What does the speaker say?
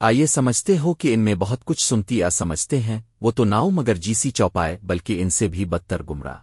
آئیے سمجھتے ہو کہ ان میں بہت کچھ سنتی آ سمجھتے ہیں، وہ تو ناؤ مگر جیسی چوپائے، بلکہ ان سے بھی بدتر گمراہ۔